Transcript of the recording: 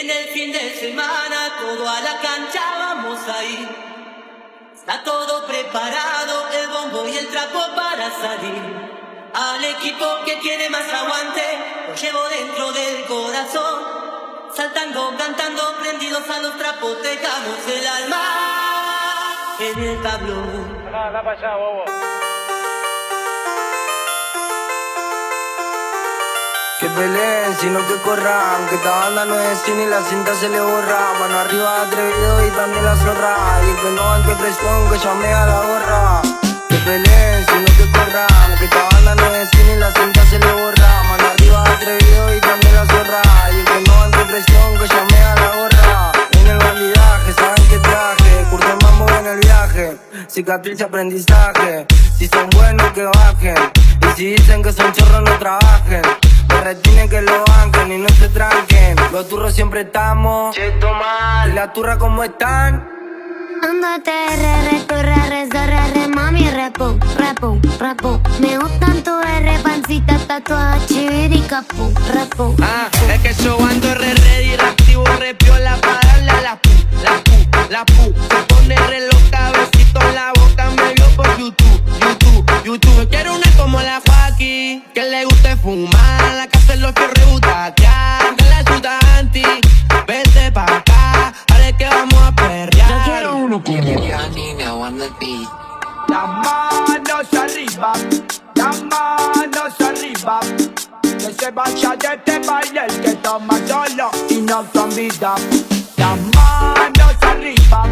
En el fin de semana todo a la cancha vamos a ir. Está todo preparado, el bombo y el trapo para salir. Al equipo que tiene más aguante, lo llevo dentro del corazón. Saltando, cantando, prendidos a los trapos, dejamos el alma en el tablón. Que peleen, sino que corran Que esta banda no es cine y la cinta se le borra. Mano arriba atrevido y también la zorra. Y el que no ante presión que llame a la gorra. Que peleen, sino que corran Que esta banda no es cine y la cinta se le borra. Mano arriba atrevido y también la zorra. Y el que no ante presión que llame a la gorra. En el bandidaje, saben que traje. Curto el mambo en el viaje Cicatriz y aprendizaje. Si son buenos que bajen. Y si dicen que son chorros no trabajen me retienen que lo banquen y no se tranquen. Los turros siempre estamos. Cheto mal. ¿Y la turra cómo están? Andate, re, re, corre, re, zorra, re, mami, repo, repo, repo. Me gustan tu R, pancita, tatuada, chiviri, capu, repo. Ah, es que yo ando re ready, reactivo, re piola para darle a la pu, la pu, la pu. Se pone re loca, besito en la boca, me vio por YouTube, YouTube, YouTube. Quiero una como la Joaquín, que le guste fumar, la butaquear, de la ciudad anti. Vente pa' acá, ahora es que vamos a perrear. Yo quiero uno como. Las manos arriba, las manos arriba. Que se vaya de este baile el que toma solo y no convida. Las manos arriba,